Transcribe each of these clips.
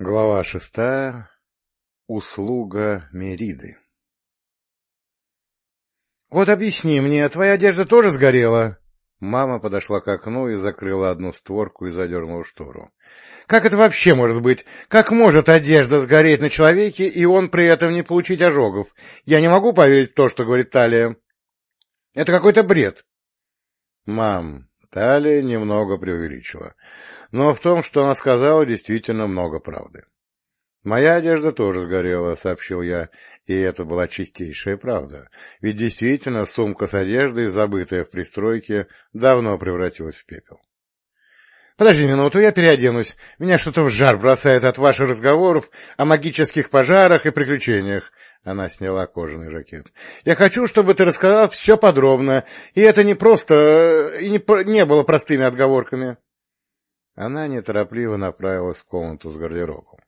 Глава шестая. Услуга Мериды. — Вот объясни мне, твоя одежда тоже сгорела? Мама подошла к окну и закрыла одну створку и задернула штору. — Как это вообще может быть? Как может одежда сгореть на человеке, и он при этом не получить ожогов? Я не могу поверить в то, что говорит Талия. Это какой-то бред. — Мам, Талия немного преувеличила но в том, что она сказала, действительно много правды. «Моя одежда тоже сгорела», — сообщил я, и это была чистейшая правда, ведь действительно сумка с одеждой, забытая в пристройке, давно превратилась в пепел. «Подожди минуту, я переоденусь. Меня что-то в жар бросает от ваших разговоров о магических пожарах и приключениях». Она сняла кожаный жакет. «Я хочу, чтобы ты рассказал все подробно, и это не просто... и не, не было простыми отговорками». Она неторопливо направилась в комнату с гардеробом.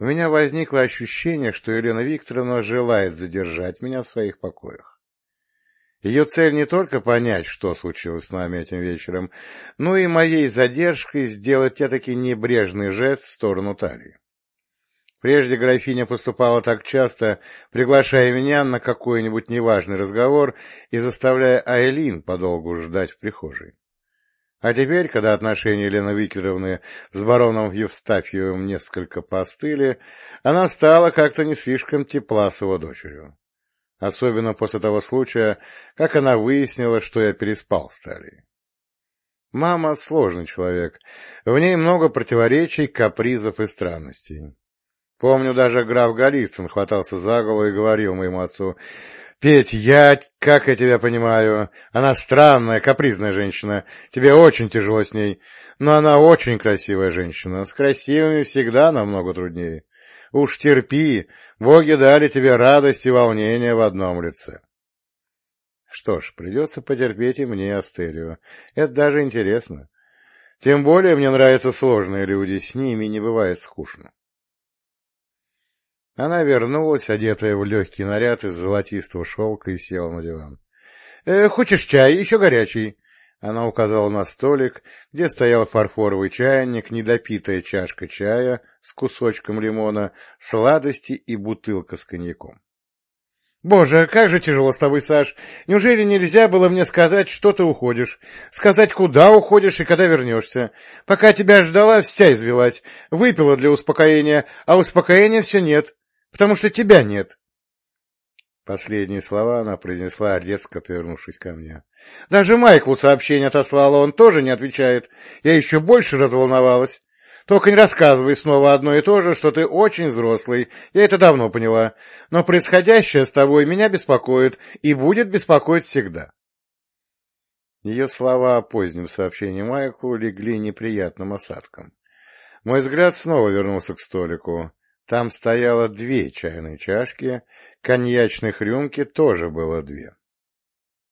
У меня возникло ощущение, что Елена Викторовна желает задержать меня в своих покоях. Ее цель не только понять, что случилось с нами этим вечером, но и моей задержкой сделать этакий небрежный жест в сторону талии. Прежде графиня поступала так часто, приглашая меня на какой-нибудь неважный разговор и заставляя Айлин подолгу ждать в прихожей. А теперь, когда отношения Елены Викторовны с бароном Евстафьевым несколько поостыли, она стала как-то не слишком тепла с его дочерью. Особенно после того случая, как она выяснила, что я переспал с Талией. Мама — сложный человек. В ней много противоречий, капризов и странностей. Помню, даже граф Голицын хватался за голову и говорил моему отцу, Петь, я, как я тебя понимаю, она странная, капризная женщина, тебе очень тяжело с ней, но она очень красивая женщина, с красивыми всегда намного труднее. Уж терпи, боги дали тебе радость и волнение в одном лице. Что ж, придется потерпеть и мне, Астерию. Это даже интересно. Тем более мне нравятся сложные люди, с ними не бывает скучно. Она вернулась, одетая в легкий наряд из золотистого шелка, и села на диван. «Э, — Хочешь чай? Еще горячий? Она указала на столик, где стоял фарфоровый чайник, недопитая чашка чая с кусочком лимона, сладости и бутылка с коньяком. — Боже, как же тяжело с тобой, Саш! Неужели нельзя было мне сказать, что ты уходишь? Сказать, куда уходишь и когда вернешься? Пока тебя ждала, вся извелась, выпила для успокоения, а успокоения все нет потому что тебя нет. Последние слова она произнесла, резко повернувшись ко мне. Даже Майклу сообщение отослала, он тоже не отвечает. Я еще больше разволновалась. Только не рассказывай снова одно и то же, что ты очень взрослый, я это давно поняла. Но происходящее с тобой меня беспокоит и будет беспокоить всегда. Ее слова о позднем сообщении Майклу легли неприятным осадком. Мой взгляд снова вернулся к столику. Там стояло две чайные чашки, коньячных рюмки тоже было две.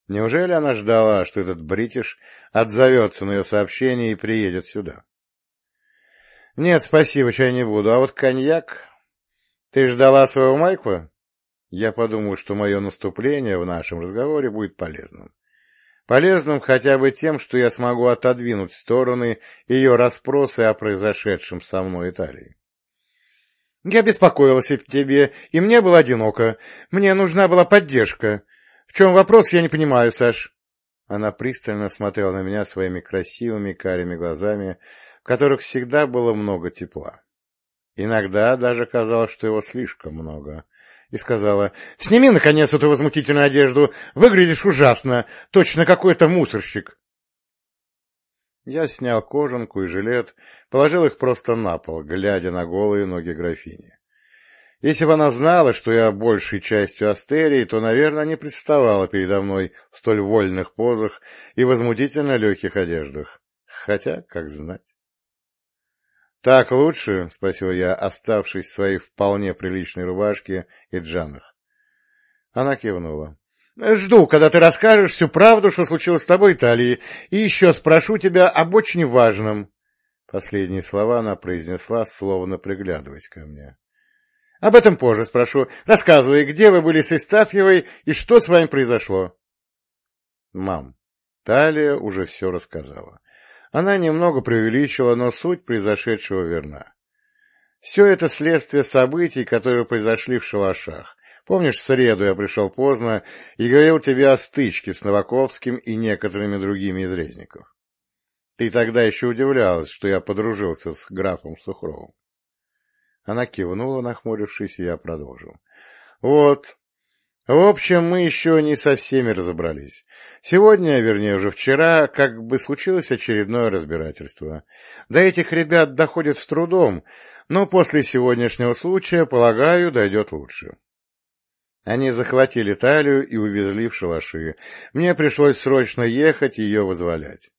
Неужели она ждала, что этот бритиш отзовется на ее сообщение и приедет сюда? Нет, спасибо, чай не буду. А вот коньяк... Ты ждала своего Майкла? Я подумал, что мое наступление в нашем разговоре будет полезным. Полезным хотя бы тем, что я смогу отодвинуть в стороны ее расспросы о произошедшем со мной Италии. Я беспокоилась о тебе, и мне было одиноко. Мне нужна была поддержка. В чем вопрос, я не понимаю, Саш. Она пристально смотрела на меня своими красивыми карими глазами, в которых всегда было много тепла. Иногда даже казалось, что его слишком много. И сказала, «Сними, наконец, эту возмутительную одежду. Выглядишь ужасно. Точно какой-то мусорщик». Я снял кожанку и жилет, положил их просто на пол, глядя на голые ноги графини. Если бы она знала, что я большей частью астерии, то, наверное, не представала передо мной в столь вольных позах и возмутительно легких одеждах. Хотя, как знать. — Так лучше? — спросил я, оставшись в своей вполне приличной рубашке и джанах. Она кивнула. Жду, когда ты расскажешь всю правду, что случилось с тобой, Италии, и еще спрошу тебя об очень важном. Последние слова она произнесла, словно приглядываясь ко мне. — Об этом позже спрошу. Рассказывай, где вы были с Истафьевой и что с вами произошло? — Мам, Талия уже все рассказала. Она немного преувеличила, но суть произошедшего верна. Все это следствие событий, которые произошли в шалашах. Помнишь, в среду я пришел поздно и говорил тебе о стычке с Новаковским и некоторыми другими из резников. Ты тогда еще удивлялась, что я подружился с графом Сухровым. Она кивнула, нахмурившись, и я продолжил. Вот. В общем, мы еще не со всеми разобрались. Сегодня, вернее, уже вчера, как бы случилось очередное разбирательство. До этих ребят доходит с трудом, но после сегодняшнего случая, полагаю, дойдет лучше. Они захватили талию и увезли в шалаши. Мне пришлось срочно ехать и ее вызволять.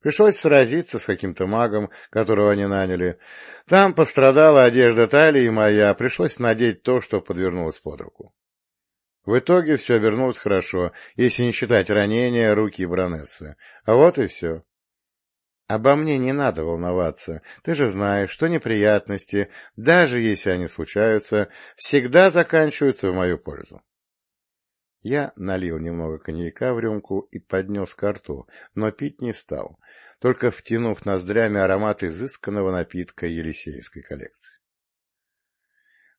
Пришлось сразиться с каким-то магом, которого они наняли. Там пострадала одежда талии моя, пришлось надеть то, что подвернулось под руку. В итоге все обернулось хорошо, если не считать ранения руки баронессы. А вот и все. Обо мне не надо волноваться. Ты же знаешь, что неприятности, даже если они случаются, всегда заканчиваются в мою пользу. Я налил немного коньяка в рюмку и поднес ко рту, но пить не стал, только втянув ноздрями аромат изысканного напитка Елисеевской коллекции.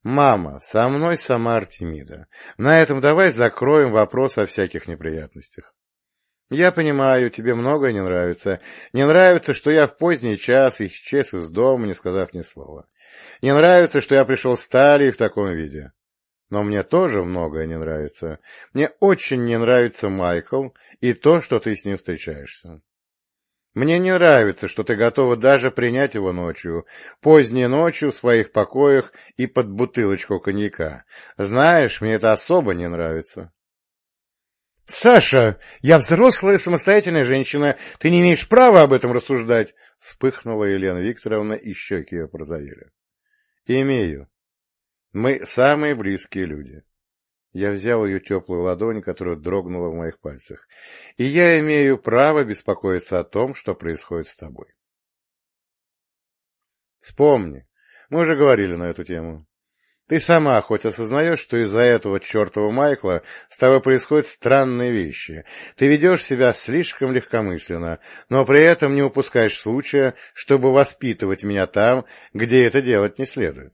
«Мама, со мной сама Артемида. На этом давай закроем вопрос о всяких неприятностях. Я понимаю, тебе многое не нравится. Не нравится, что я в поздний час исчез из дома, не сказав ни слова. Не нравится, что я пришел с талией в таком виде. Но мне тоже многое не нравится. Мне очень не нравится Майкл и то, что ты с ним встречаешься. Мне не нравится, что ты готова даже принять его ночью, поздней ночью в своих покоях и под бутылочку коньяка. Знаешь, мне это особо не нравится. — Саша, я взрослая самостоятельная женщина, ты не имеешь права об этом рассуждать! — вспыхнула Елена Викторовна, и щеки ее прозовели. — Имею. Мы самые близкие люди. Я взял ее теплую ладонь, которая дрогнула в моих пальцах. И я имею право беспокоиться о том, что происходит с тобой. Вспомни, мы уже говорили на эту тему. Ты сама хоть осознаешь, что из-за этого чертова Майкла с тобой происходят странные вещи. Ты ведешь себя слишком легкомысленно, но при этом не упускаешь случая, чтобы воспитывать меня там, где это делать не следует.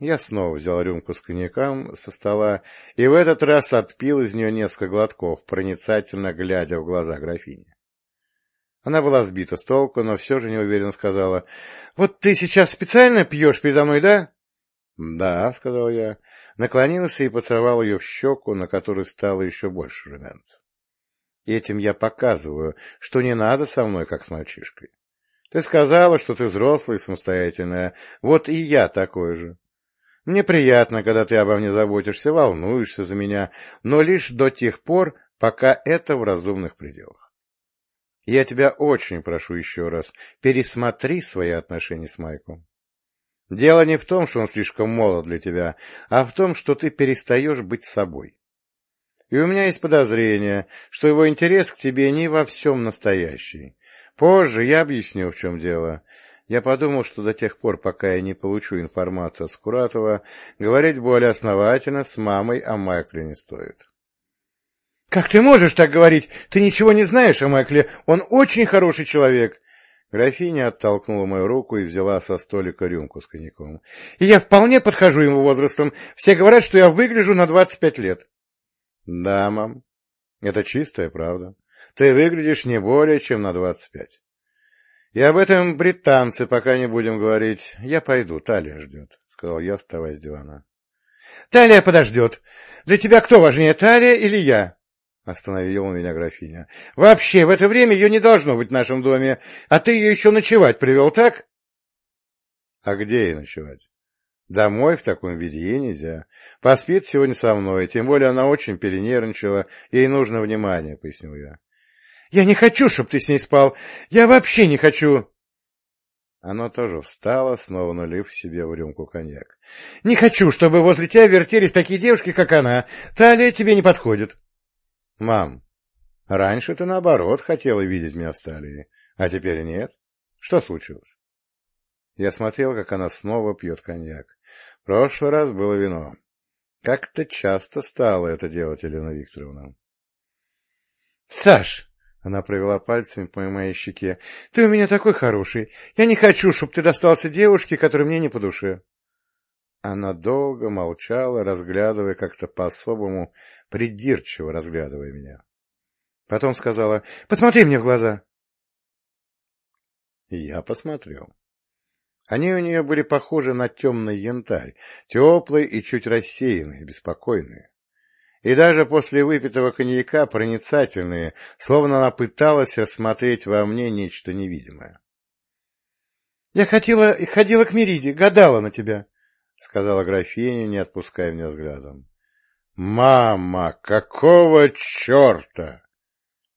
Я снова взял рюмку с коньяком со стола и в этот раз отпил из нее несколько глотков, проницательно глядя в глаза графини. Она была сбита с толку, но все же неуверенно сказала, — Вот ты сейчас специально пьешь передо мной, да? — Да, — сказал я, наклонился и поцеловал ее в щеку, на которой стало еще больше румянца. Этим я показываю, что не надо со мной, как с мальчишкой. Ты сказала, что ты взрослая и самостоятельная, вот и я такой же. Мне приятно, когда ты обо мне заботишься, волнуешься за меня, но лишь до тех пор, пока это в разумных пределах. Я тебя очень прошу еще раз, пересмотри свои отношения с Майком. Дело не в том, что он слишком молод для тебя, а в том, что ты перестаешь быть собой. И у меня есть подозрение, что его интерес к тебе не во всем настоящий. Позже я объясню, в чем дело. Я подумал, что до тех пор, пока я не получу информацию от Скуратова, говорить более основательно с мамой о Майкле не стоит. — Как ты можешь так говорить? Ты ничего не знаешь о Майкле. Он очень хороший человек. Графиня оттолкнула мою руку и взяла со столика рюмку с коньяком. — И я вполне подхожу ему возрастом. Все говорят, что я выгляжу на двадцать пять лет. — Да, мам, это чистая правда. Ты выглядишь не более, чем на двадцать пять. И об этом британцы пока не будем говорить. Я пойду, Талия ждет, — сказал я, вставая с дивана. — Талия подождет. Для тебя кто важнее, Талия или я? — остановила меня графиня. — Вообще, в это время ее не должно быть в нашем доме, а ты ее еще ночевать привел, так? — А где ей ночевать? Домой в таком виде ей нельзя. Поспит сегодня со мной, тем более она очень перенервничала, ей нужно внимание, — пояснил я. Я не хочу, чтобы ты с ней спал. Я вообще не хочу. Оно тоже встало, снова налив себе в рюмку коньяк. — Не хочу, чтобы возле тебя вертелись такие девушки, как она. Талия тебе не подходит. — Мам, раньше ты, наоборот, хотела видеть меня в Талии, а теперь нет. Что случилось? Я смотрел, как она снова пьет коньяк. Прошлый раз было вино. Как-то часто стала это делать Елена Викторовна. — Саш, Она провела пальцами по моей щеке. — Ты у меня такой хороший. Я не хочу, чтобы ты достался девушке, которая мне не по душе. Она долго молчала, разглядывая как-то по-особому, придирчиво разглядывая меня. Потом сказала, — Посмотри мне в глаза. Я посмотрел. Они у нее были похожи на темный янтарь, теплые и чуть рассеянные, беспокойные. И даже после выпитого коньяка проницательные, словно она пыталась рассмотреть во мне нечто невидимое. — Я хотела, ходила к Мериде, гадала на тебя, — сказала графиня, не отпуская меня взглядом. — Мама, какого черта?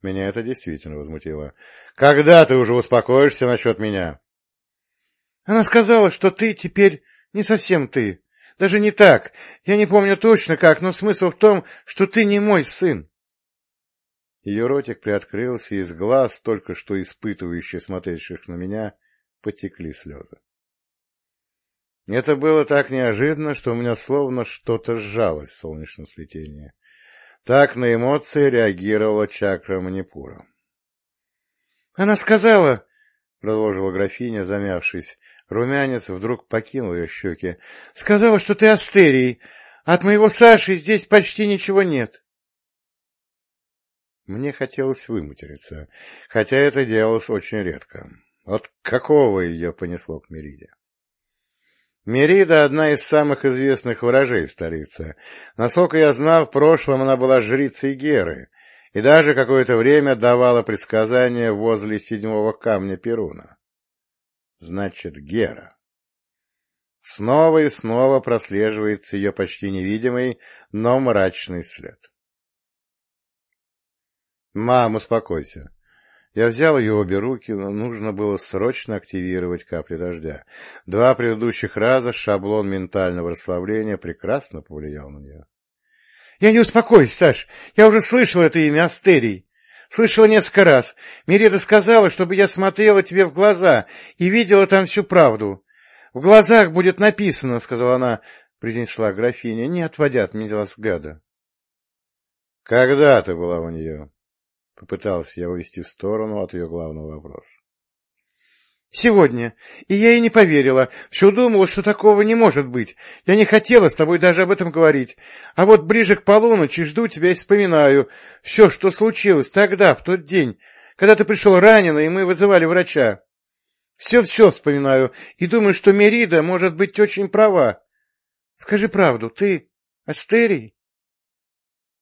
Меня это действительно возмутило. — Когда ты уже успокоишься насчет меня? Она сказала, что ты теперь не совсем ты. Даже не так. Я не помню точно как, но смысл в том, что ты не мой сын. Ее ротик приоткрылся, и из глаз, только что испытывающих смотрящих на меня, потекли слезы. Это было так неожиданно, что у меня словно что-то сжалось в солнечном сплетении. Так на эмоции реагировала чакра Манипура. — Она сказала, — продолжила графиня, замявшись, Румянец вдруг покинул ее щеки. — Сказала, что ты Астерий. От моего Саши здесь почти ничего нет. Мне хотелось выматериться, хотя это делалось очень редко. От какого ее понесло к Мериде? Мерида — одна из самых известных ворожей в столице. Насколько я знал, в прошлом она была жрицей Геры и даже какое-то время давала предсказания возле седьмого камня Перуна. Значит, Гера. Снова и снова прослеживается ее почти невидимый, но мрачный след. «Мам, успокойся». Я взял ее обе руки, но нужно было срочно активировать капли дождя. Два предыдущих раза шаблон ментального расслабления прекрасно повлиял на нее. — Я не успокоюсь, Саш. Я уже слышал это имя Астерий. Слышала несколько раз. Миреда сказала, чтобы я смотрела тебе в глаза и видела там всю правду. В глазах будет написано, — сказала она, — произнесла графиня, не отводя от меня взгляда. — Когда ты была у нее? — попытался я увести в сторону от ее главного вопроса. Сегодня. И я ей не поверила. Все думала, что такого не может быть. Я не хотела с тобой даже об этом говорить. А вот ближе к полуночи жду тебя и вспоминаю. Все, что случилось тогда, в тот день, когда ты пришел раненый, и мы вызывали врача. Все-все вспоминаю и думаю, что Мерида может быть очень права. Скажи правду, ты Астерий?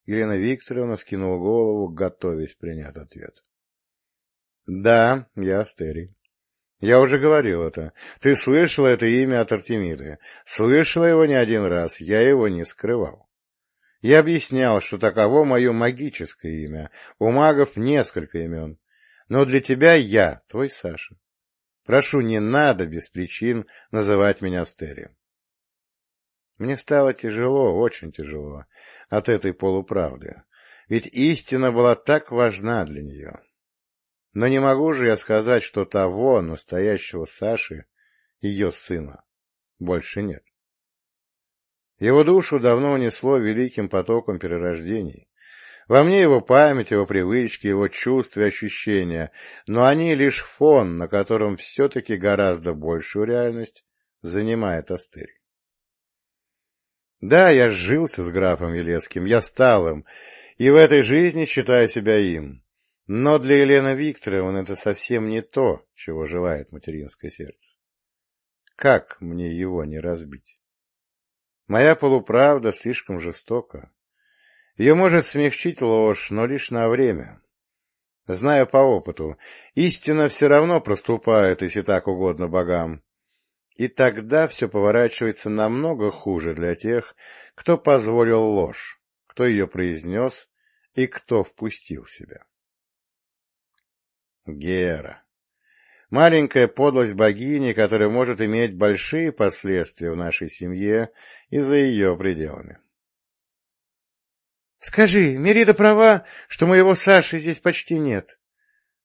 Елена Викторовна скинула голову, готовясь принять ответ. — Да, я Астерий. Я уже говорил это. Ты слышала это имя от Артемиды. Слышала его не один раз, я его не скрывал. Я объяснял, что таково мое магическое имя. У магов несколько имен. Но для тебя я, твой Саша. Прошу, не надо без причин называть меня Астерием. Мне стало тяжело, очень тяжело от этой полуправды. Ведь истина была так важна для нее. Но не могу же я сказать, что того, настоящего Саши, ее сына, больше нет. Его душу давно унесло великим потоком перерождений. Во мне его память, его привычки, его чувства и ощущения, но они лишь фон, на котором все-таки гораздо большую реальность занимает Астерий. Да, я сжился с графом Елецким, я стал им, и в этой жизни считаю себя им. Но для Елены Викторовны это совсем не то, чего желает материнское сердце. Как мне его не разбить? Моя полуправда слишком жестока. Ее может смягчить ложь, но лишь на время. Знаю по опыту, истина все равно проступает, если так угодно богам. И тогда все поворачивается намного хуже для тех, кто позволил ложь, кто ее произнес и кто впустил себя. Гера. Маленькая подлость богини, которая может иметь большие последствия в нашей семье и за ее пределами. — Скажи, Мерида права, что моего Саши здесь почти нет?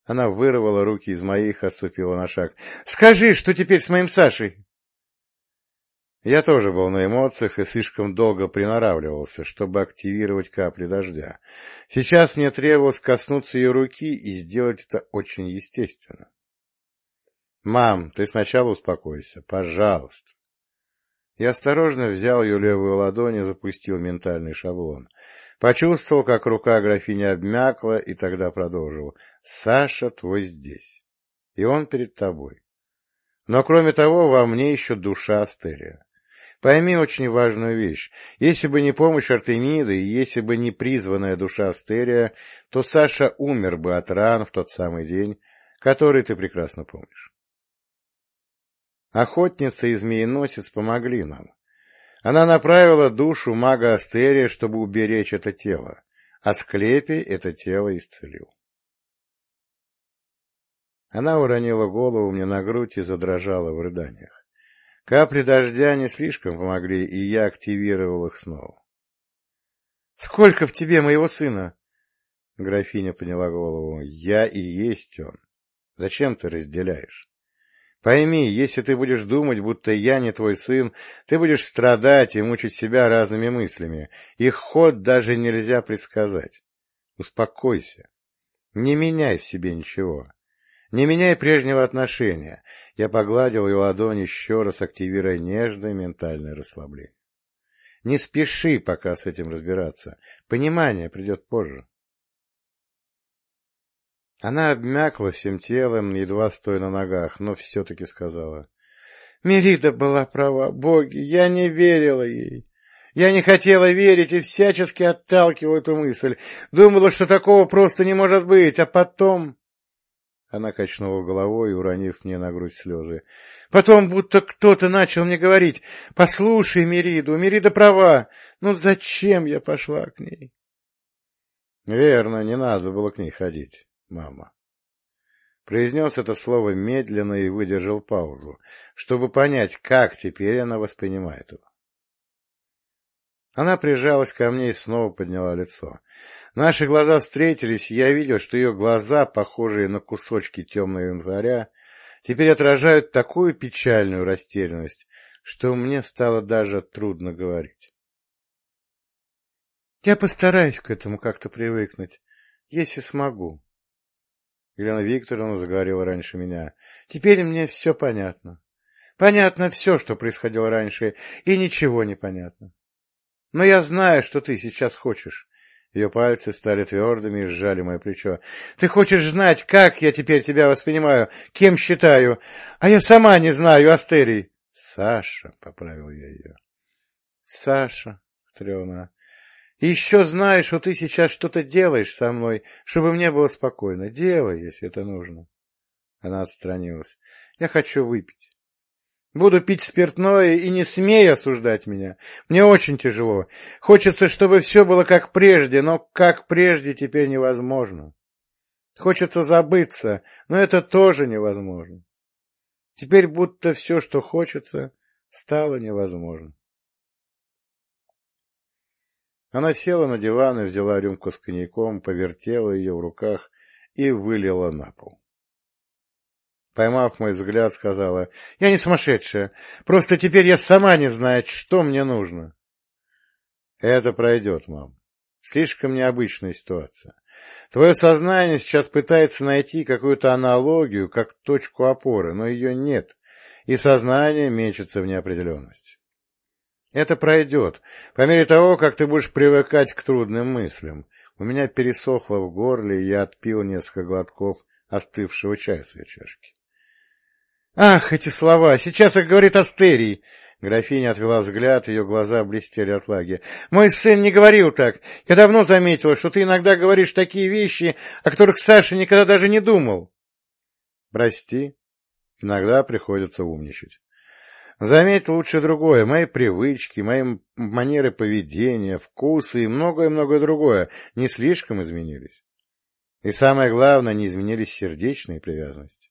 Она вырвала руки из моих, отступила на шаг. — Скажи, что теперь с моим Сашей? Я тоже был на эмоциях и слишком долго приноравливался, чтобы активировать капли дождя. Сейчас мне требовалось коснуться ее руки и сделать это очень естественно. «Мам, ты сначала успокойся, пожалуйста». Я осторожно взял ее левую ладонь и запустил ментальный шаблон. Почувствовал, как рука графини обмякла, и тогда продолжил. «Саша твой здесь, и он перед тобой. Но, кроме того, во мне еще душа Астерия. Пойми очень важную вещь. Если бы не помощь Артемиды, и если бы не призванная душа Астерия, то Саша умер бы от ран в тот самый день, который ты прекрасно помнишь. Охотница и змееносец помогли нам. Она направила душу мага Астерия, чтобы уберечь это тело, а Склепий это тело исцелил. Она уронила голову мне на грудь и задрожала в рыданиях. Капли дождя не слишком помогли, и я активировал их снова. — Сколько в тебе моего сына? Графиня подняла голову. — Я и есть он. Зачем ты разделяешь? Пойми, если ты будешь думать, будто я не твой сын, ты будешь страдать и мучить себя разными мыслями. Их ход даже нельзя предсказать. Успокойся. Не меняй в себе ничего. Не меняй прежнего отношения. Я погладил ее ладонь еще раз, активируя нежное ментальное расслабление. Не спеши пока с этим разбираться. Понимание придет позже. Она обмякла всем телом, едва стоя на ногах, но все-таки сказала. — Мерида была права, боги, я не верила ей. Я не хотела верить и всячески отталкивала эту мысль. Думала, что такого просто не может быть, а потом... Она качнула головой, уронив мне на грудь слезы. Потом будто кто-то начал мне говорить, «Послушай Мериду, Мерида права, ну зачем я пошла к ней?» Верно, не надо было к ней ходить мама. Произнес это слово медленно и выдержал паузу, чтобы понять, как теперь она воспринимает его. Она прижалась ко мне и снова подняла лицо. Наши глаза встретились, и я видел, что ее глаза, похожие на кусочки темного января, теперь отражают такую печальную растерянность, что мне стало даже трудно говорить. — Я постараюсь к этому как-то привыкнуть, если смогу, Елена Викторовна заговорила раньше меня. Теперь мне все понятно. Понятно все, что происходило раньше, и ничего не понятно. Но я знаю, что ты сейчас хочешь. Ее пальцы стали твердыми и сжали мое плечо. Ты хочешь знать, как я теперь тебя воспринимаю, кем считаю, а я сама не знаю, Астерий. Саша, — поправил я ее. Саша, — повторила и еще знаешь, что ты сейчас что-то делаешь со мной, чтобы мне было спокойно. Делай, если это нужно. Она отстранилась. Я хочу выпить. Буду пить спиртное и не смей осуждать меня. Мне очень тяжело. Хочется, чтобы все было как прежде, но как прежде теперь невозможно. Хочется забыться, но это тоже невозможно. Теперь будто все, что хочется, стало невозможно. Она села на диван и взяла рюмку с коньяком, повертела ее в руках и вылила на пол. Поймав мой взгляд, сказала, — Я не сумасшедшая, просто теперь я сама не знаю, что мне нужно. — Это пройдет, мам. Слишком необычная ситуация. Твое сознание сейчас пытается найти какую-то аналогию, как точку опоры, но ее нет, и сознание мечется в неопределенности. Это пройдет, по мере того, как ты будешь привыкать к трудным мыслям. У меня пересохло в горле, и я отпил несколько глотков остывшего чая с чашки. «Ах, эти слова! Сейчас их говорит Астерий!» Графиня отвела взгляд, ее глаза блестели от влаги. «Мой сын не говорил так. Я давно заметила, что ты иногда говоришь такие вещи, о которых Саша никогда даже не думал». «Прости. Иногда приходится умничать. Заметь лучше другое. Мои привычки, мои манеры поведения, вкусы и многое-многое другое не слишком изменились. И самое главное, не изменились сердечные привязанности.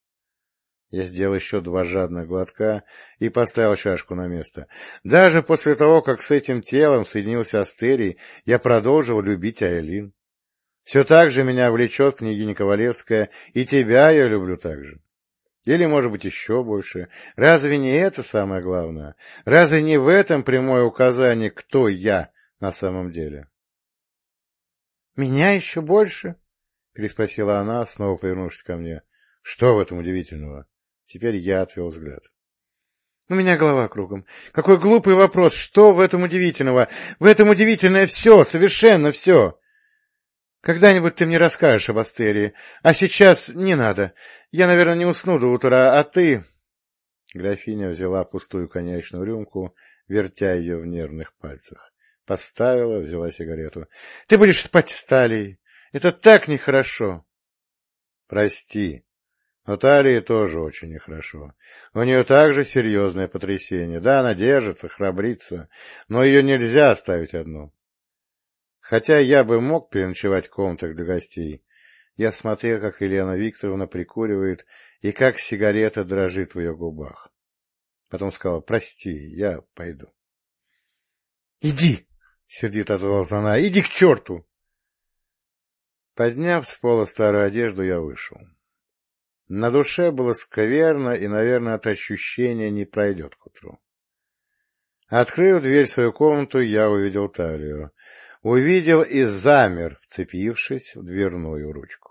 Я сделал еще два жадных глотка и поставил чашку на место. Даже после того, как с этим телом соединился Астерий, я продолжил любить Айлин. Все так же меня влечет княгиня Ковалевская, и тебя я люблю так же. Или, может быть, еще больше. Разве не это самое главное? Разве не в этом прямое указание, кто я на самом деле? — Меня еще больше? — переспросила она, снова повернувшись ко мне. — Что в этом удивительного? Теперь я отвел взгляд. У меня голова кругом. Какой глупый вопрос. Что в этом удивительного? В этом удивительное все, совершенно все. Когда-нибудь ты мне расскажешь об Астерии. А сейчас не надо. Я, наверное, не усну до утра, а ты... Графиня взяла пустую коньячную рюмку, вертя ее в нервных пальцах. Поставила, взяла сигарету. — Ты будешь спать с Талией. Это так нехорошо. — Прости. Но Талии тоже очень нехорошо. У нее также серьезное потрясение. Да, она держится, храбрится, но ее нельзя оставить одну. Хотя я бы мог переночевать в комнатах для гостей. Я смотрел, как Елена Викторовна прикуривает и как сигарета дрожит в ее губах. Потом сказал, прости, я пойду. — Иди! — сердито отозвалась она. — Иди к черту! Подняв с пола старую одежду, я вышел. На душе было скверно, и, наверное, от ощущения не пройдет к утру. Открыв дверь в свою комнату, я увидел талию увидел и замер, вцепившись в дверную ручку.